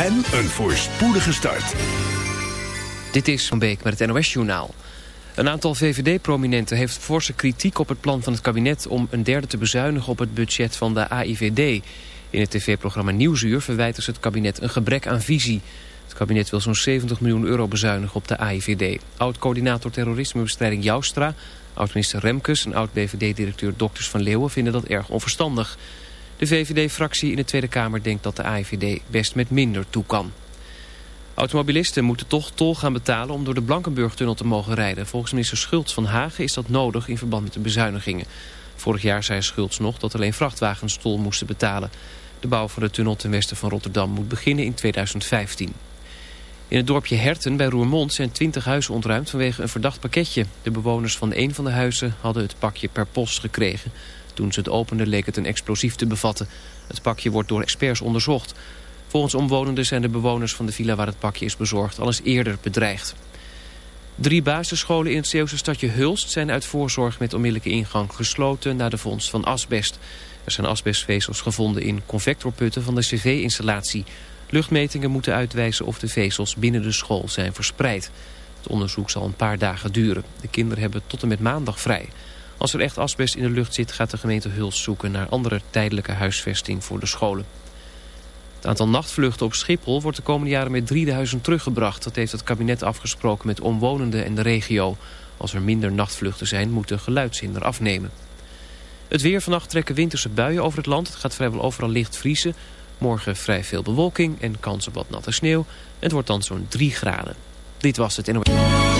en een voorspoedige start. Dit is Van Beek met het NOS-journaal. Een aantal VVD-prominenten heeft forse kritiek op het plan van het kabinet... om een derde te bezuinigen op het budget van de AIVD. In het tv-programma Nieuwsuur verwijten ze het kabinet een gebrek aan visie. Het kabinet wil zo'n 70 miljoen euro bezuinigen op de AIVD. Oud-coördinator terrorismebestrijding Joustra, oud-minister Remkes... en oud-BVD-directeur Dokters van Leeuwen vinden dat erg onverstandig... De VVD-fractie in de Tweede Kamer denkt dat de AIVD best met minder toe kan. Automobilisten moeten toch tol gaan betalen om door de Blankenburg-tunnel te mogen rijden. Volgens minister Schultz van Hagen is dat nodig in verband met de bezuinigingen. Vorig jaar zei Schultz nog dat alleen vrachtwagens tol moesten betalen. De bouw van de tunnel ten westen van Rotterdam moet beginnen in 2015. In het dorpje Herten bij Roermond zijn 20 huizen ontruimd vanwege een verdacht pakketje. De bewoners van een van de huizen hadden het pakje per post gekregen. Toen ze het openden leek het een explosief te bevatten. Het pakje wordt door experts onderzocht. Volgens omwonenden zijn de bewoners van de villa waar het pakje is bezorgd al eens eerder bedreigd. Drie basisscholen in het Zeeuwse stadje Hulst zijn uit voorzorg met onmiddellijke ingang gesloten na de vondst van asbest. Er zijn asbestvezels gevonden in convectorputten van de cv-installatie. Luchtmetingen moeten uitwijzen of de vezels binnen de school zijn verspreid. Het onderzoek zal een paar dagen duren. De kinderen hebben tot en met maandag vrij. Als er echt asbest in de lucht zit gaat de gemeente Huls zoeken naar andere tijdelijke huisvesting voor de scholen. Het aantal nachtvluchten op Schiphol wordt de komende jaren met 3000 teruggebracht. Dat heeft het kabinet afgesproken met omwonenden en de regio. Als er minder nachtvluchten zijn, moet de geluidshinder afnemen. Het weer vannacht trekken winterse buien over het land. Het gaat vrijwel overal licht vriezen. Morgen vrij veel bewolking en kans op wat natte sneeuw. Het wordt dan zo'n 3 graden. Dit was het NOS.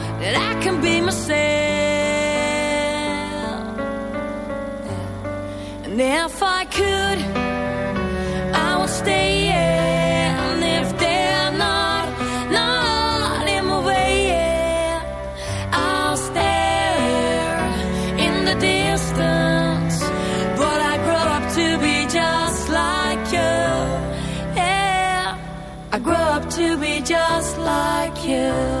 that I can be myself. And if I could, I would stay. And if they're not, not in my way, I'll stare in the distance. But I grow up to be just like you. Yeah, I grow up to be just like you.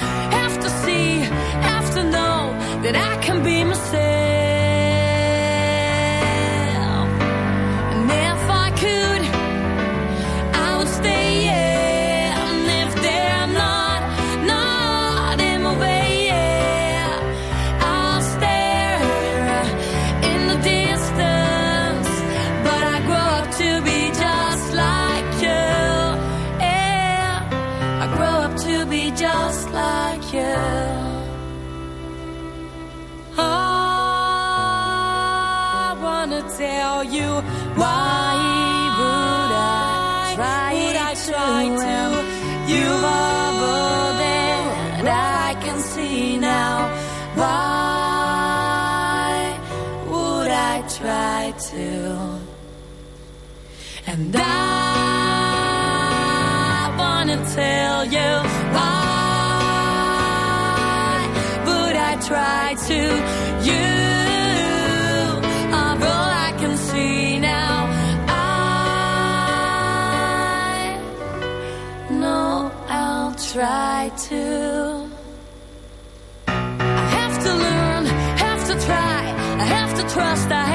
trust I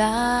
lah.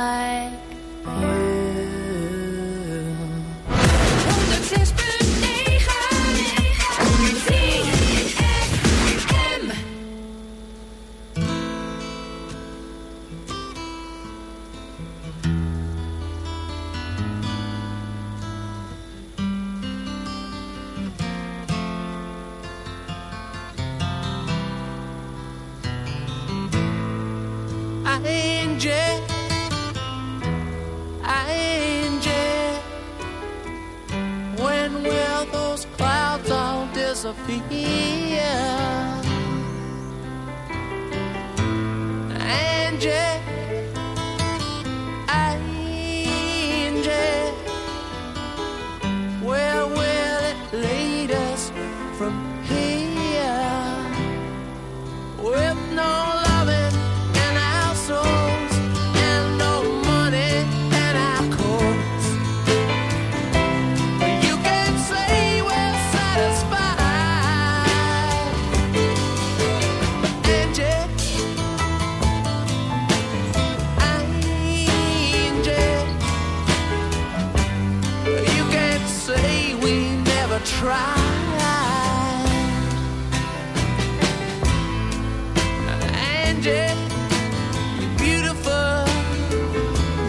You're beautiful.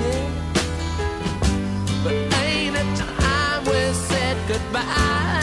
Yeah. But ain't it time we said goodbye?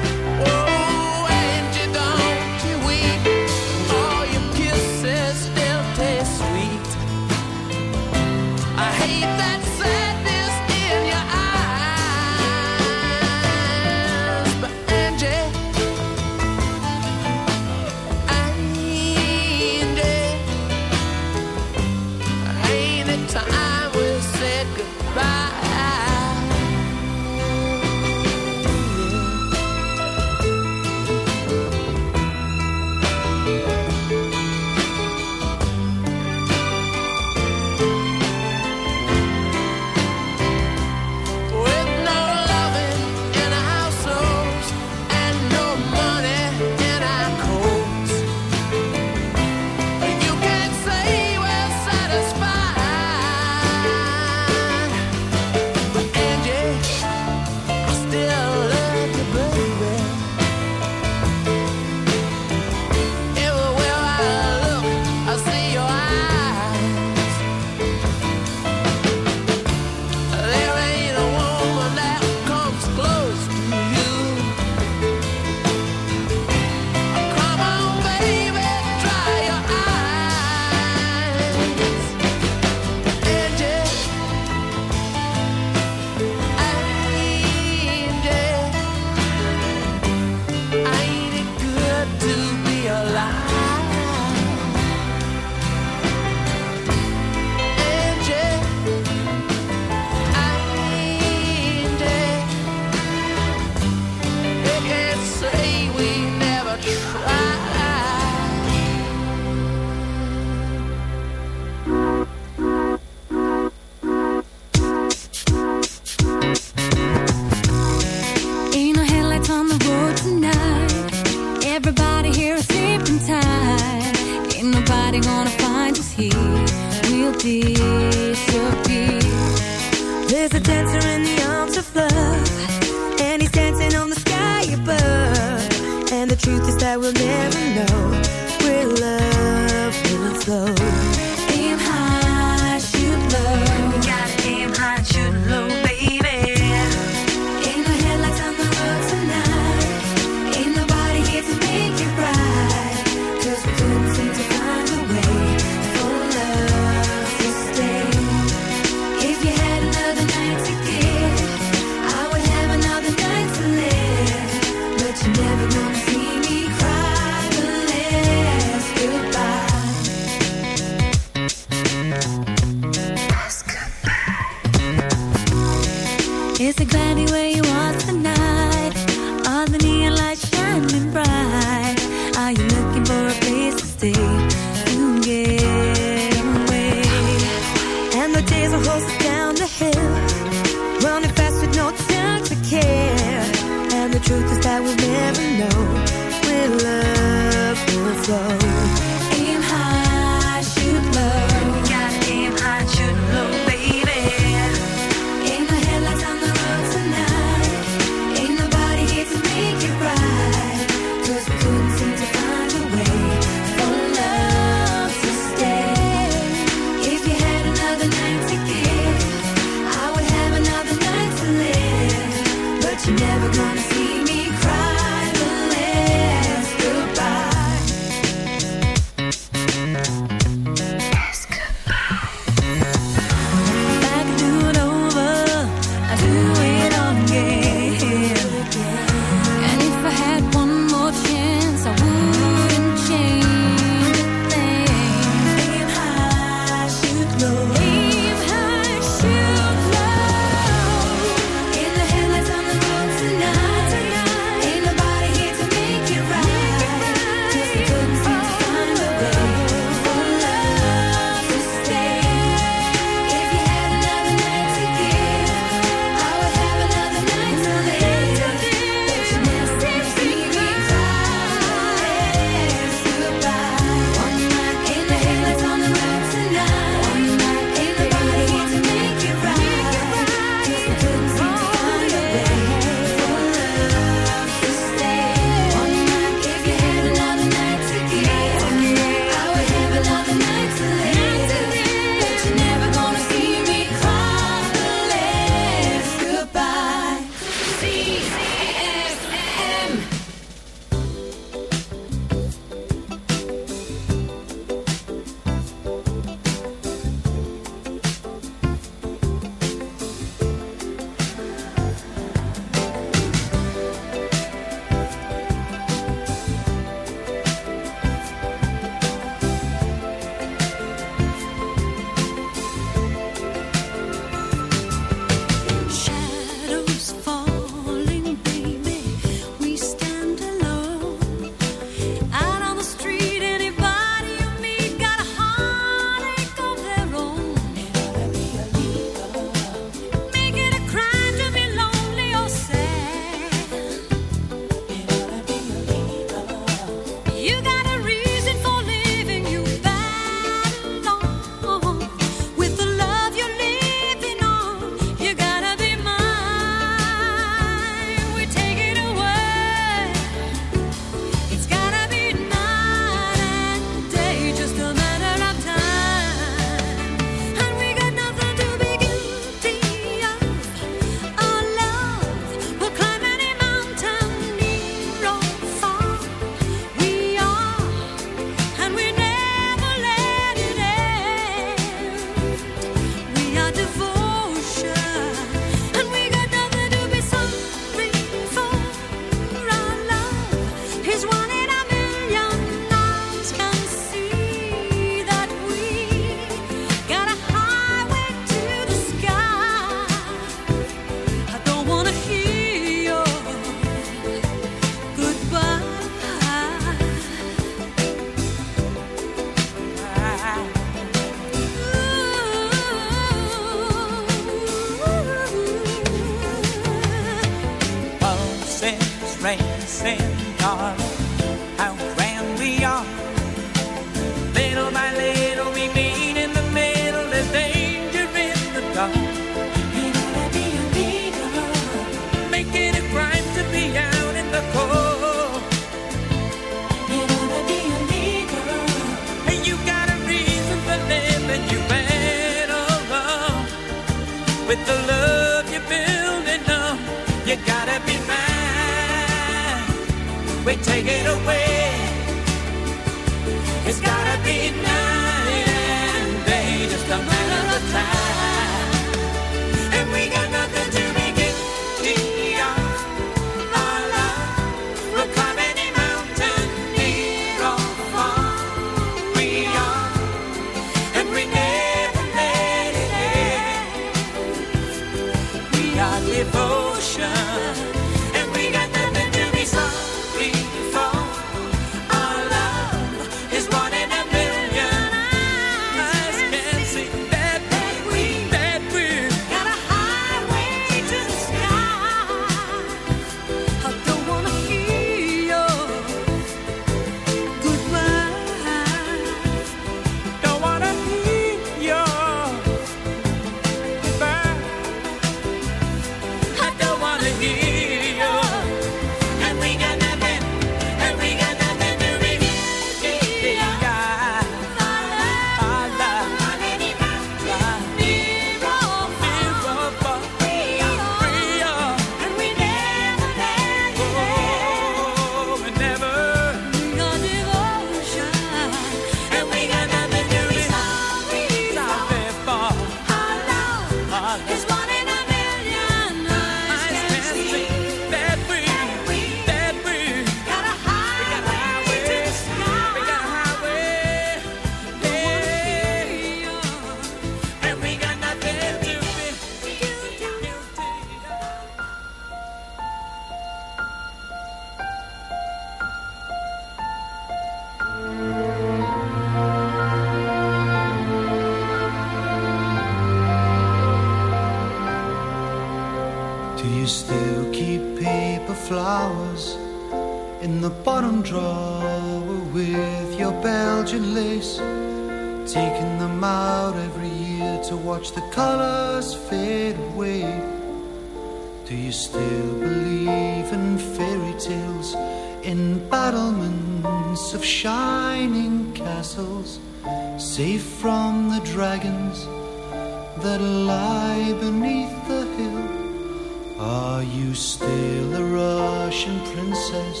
that lie beneath the hill? Are you still a Russian princess?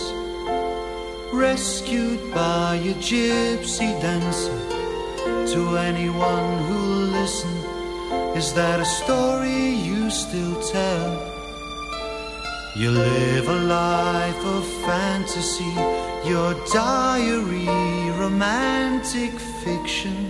Rescued by a gypsy dancer? To anyone who'll listen, is that a story you still tell? You live a life of fantasy, your diary, romantic fiction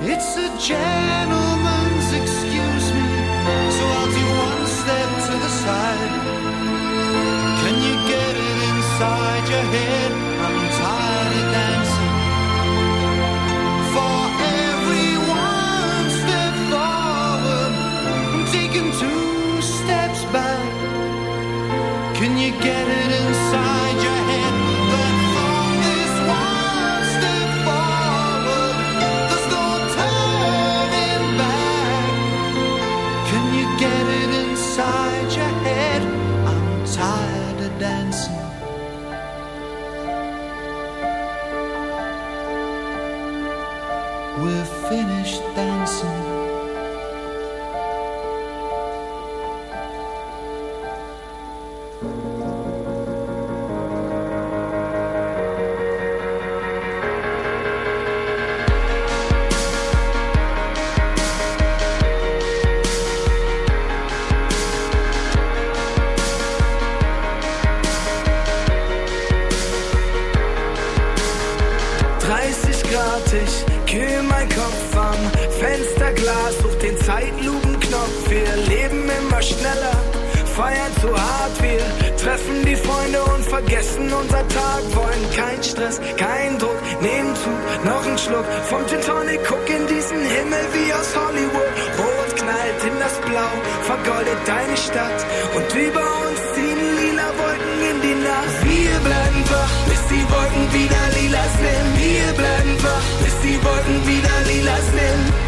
It's a gentleman's excuse me, so I'll do one step to the side. Can you get it inside your head? I'm tired of dancing. For every one step forward, I'm taking two steps back. Can you get it inside your head? feiern zu hart, wir treffen die Freunde und vergessen unser Tag. Wollen kein Stress, kein Druck, nehmen zu, noch ein Schluck vom Gin Guck in diesen Himmel wie aus Hollywood. Rot knallt in das Blau, vergoldet deine Stadt. Und über uns ziehen lila Wolken in die Nacht. Wir bleiben wach, bis die Wolken wieder lila sind. Wir bleiben wach, bis die Wolken wieder lila sind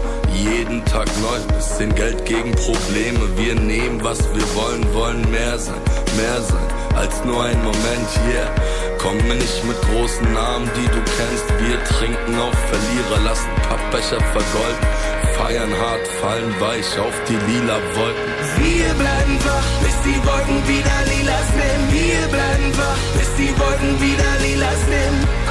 jeden Tag neu, bisschen Geld gegen Probleme. Wir nehmen, was wir wollen, wollen mehr sein, mehr sein als nur ein Moment, yeah. Komme nicht mit großen Namen, die du kennst. Wir trinken auf Verlierer, lassen Pappbecher vergolden. Feiern hart, fallen weich auf die lila Wolken. Wir bleiben wach, bis die Wolken wieder lilas nehmen. Wir bleiben wach, bis die Wolken wieder lilas nehmen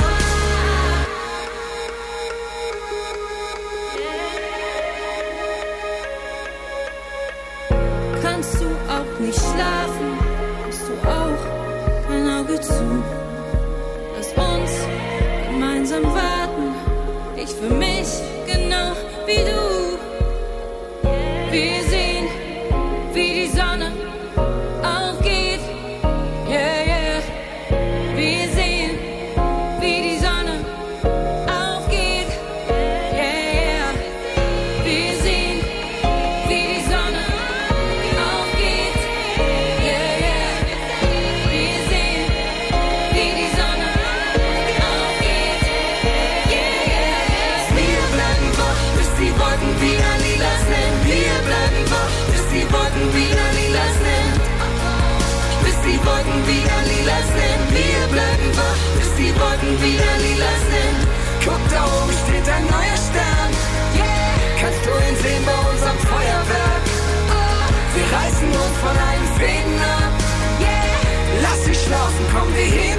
warten, ich für mich genau wie du. come to here.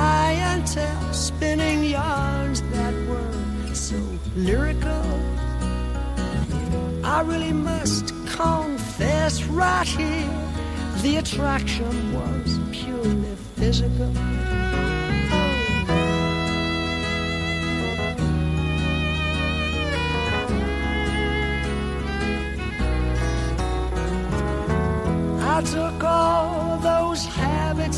The clientele, spinning yarns that were so lyrical. I really must confess right here the attraction was purely physical. I took those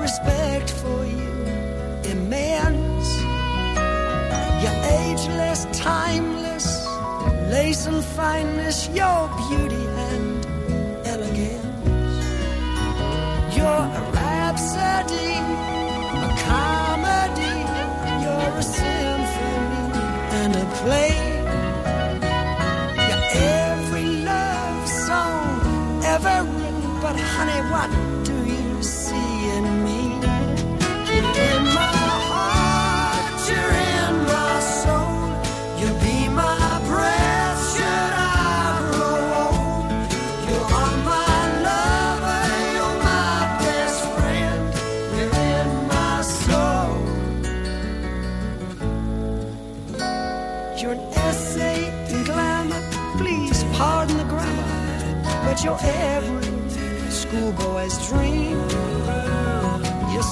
respect for you immense. You're ageless, timeless, lace and fineness, your beauty and elegance. You're a rhapsody, a comedy, you're a symphony and a play. You're every love song ever written, but honey, what do you see? in me. You're in my heart, you're in my soul. You be my breath, should I grow old? You are my lover, you're my best friend. You're in my soul. You're an essay in glamour, please pardon the grammar, but you're every schoolboy's dream.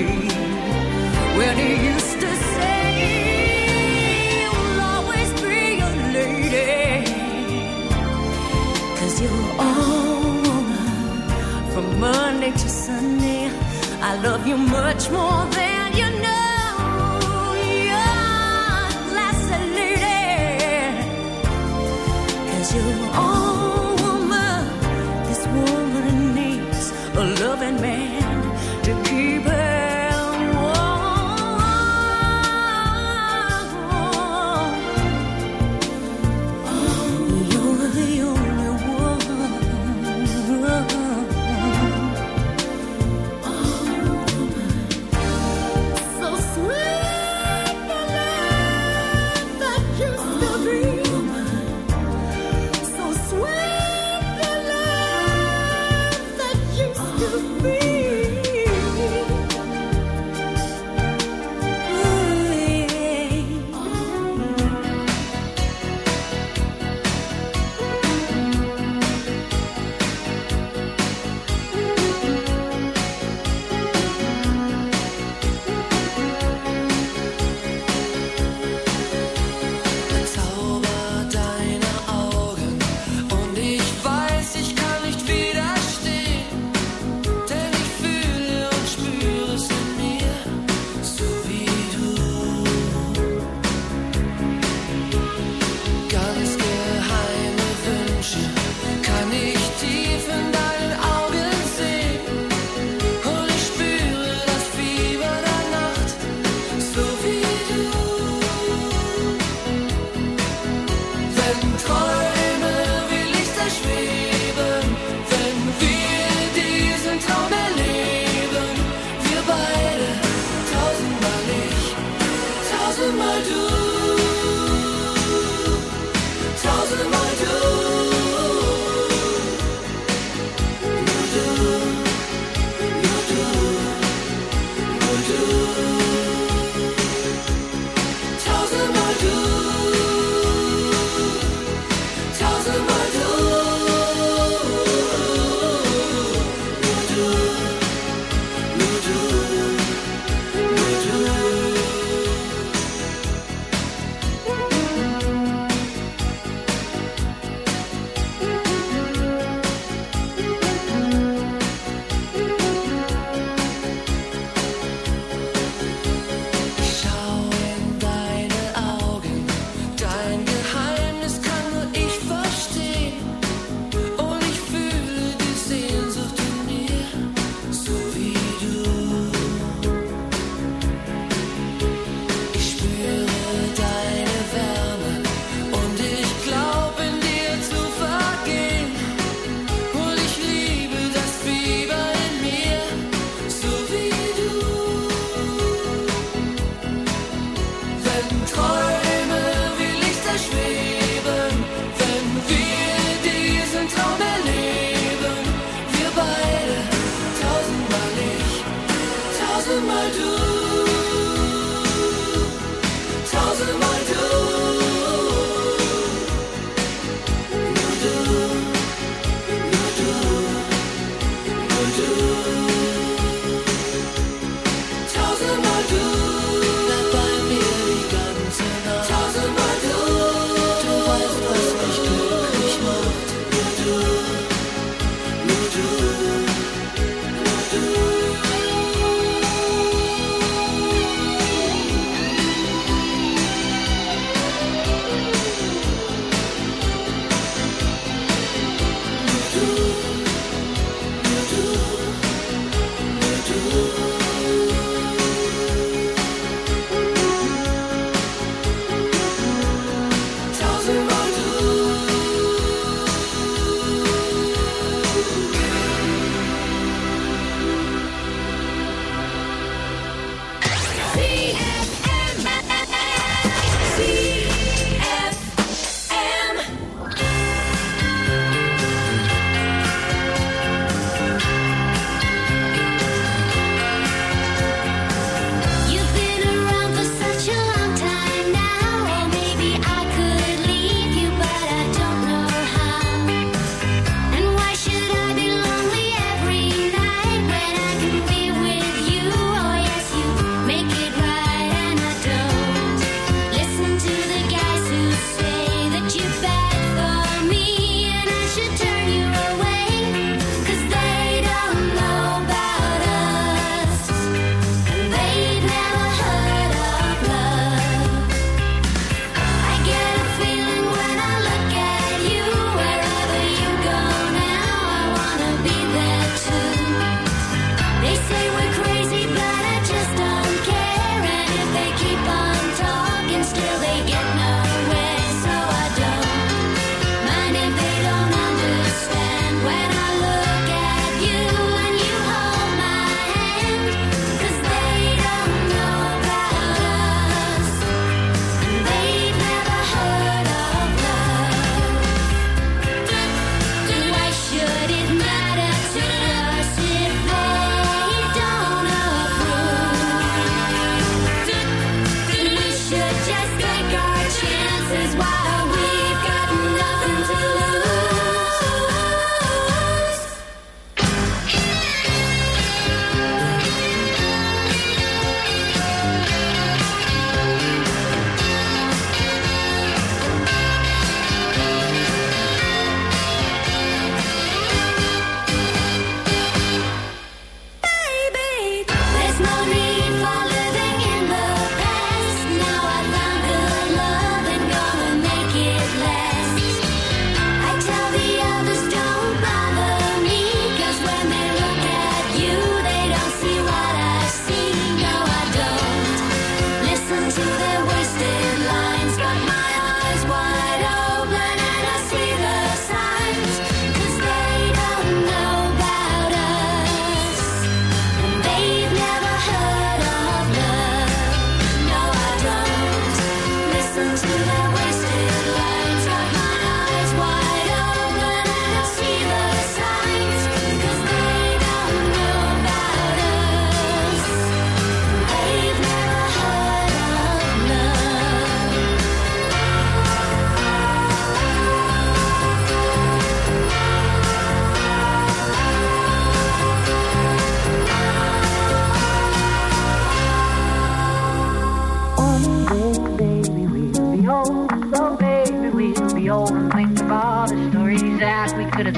when he used to say, You'll always be a lady. Cause you're all woman from Monday to Sunday. I love you much more than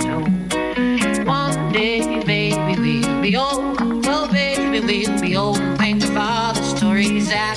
One day, maybe we'll be old. Oh, baby, we'll be old. and think about the stories that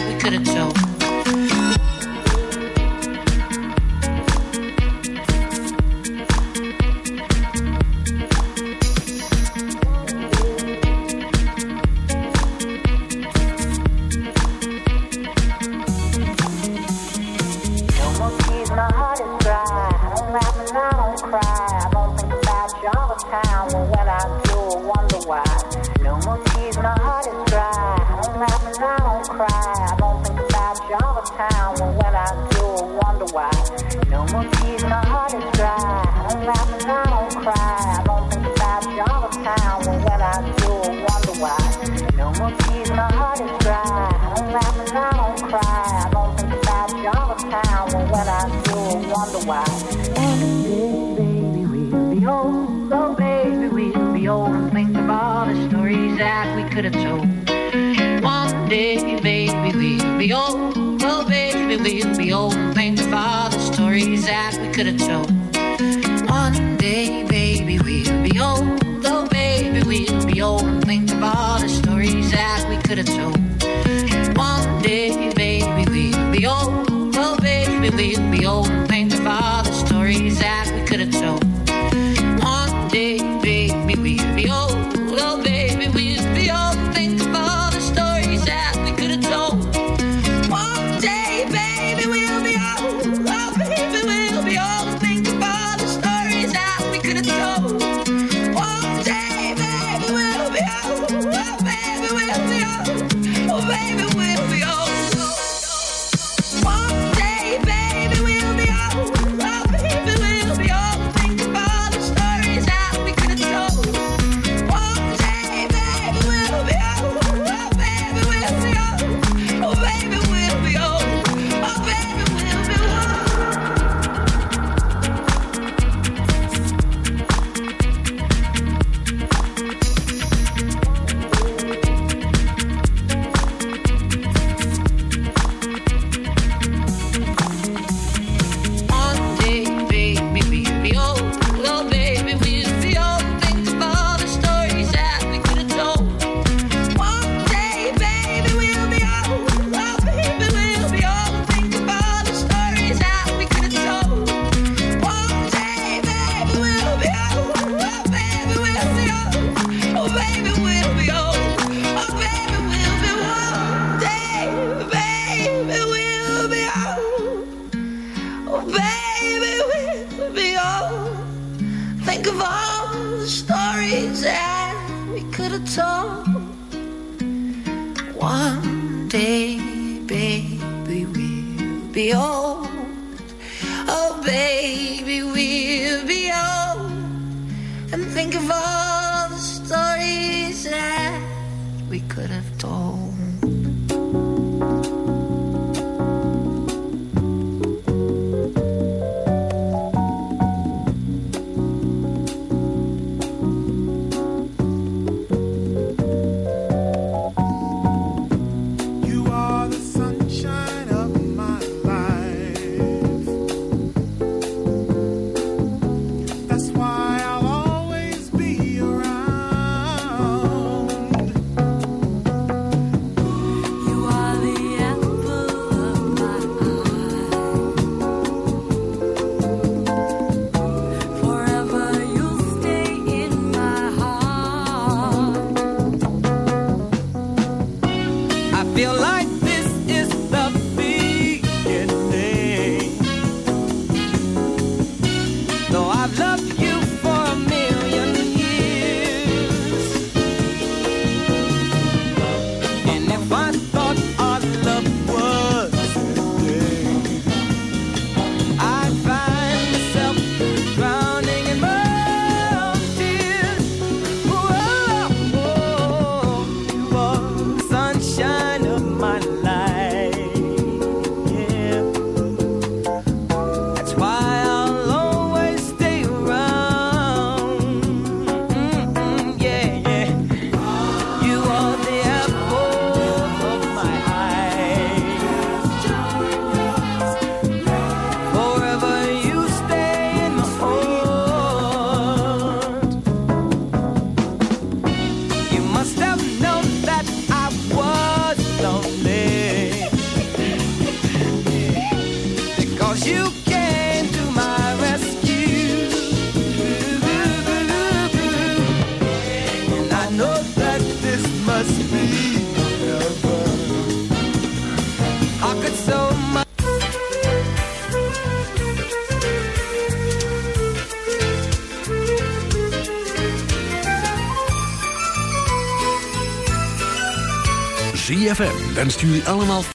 3FM wenst jullie allemaal...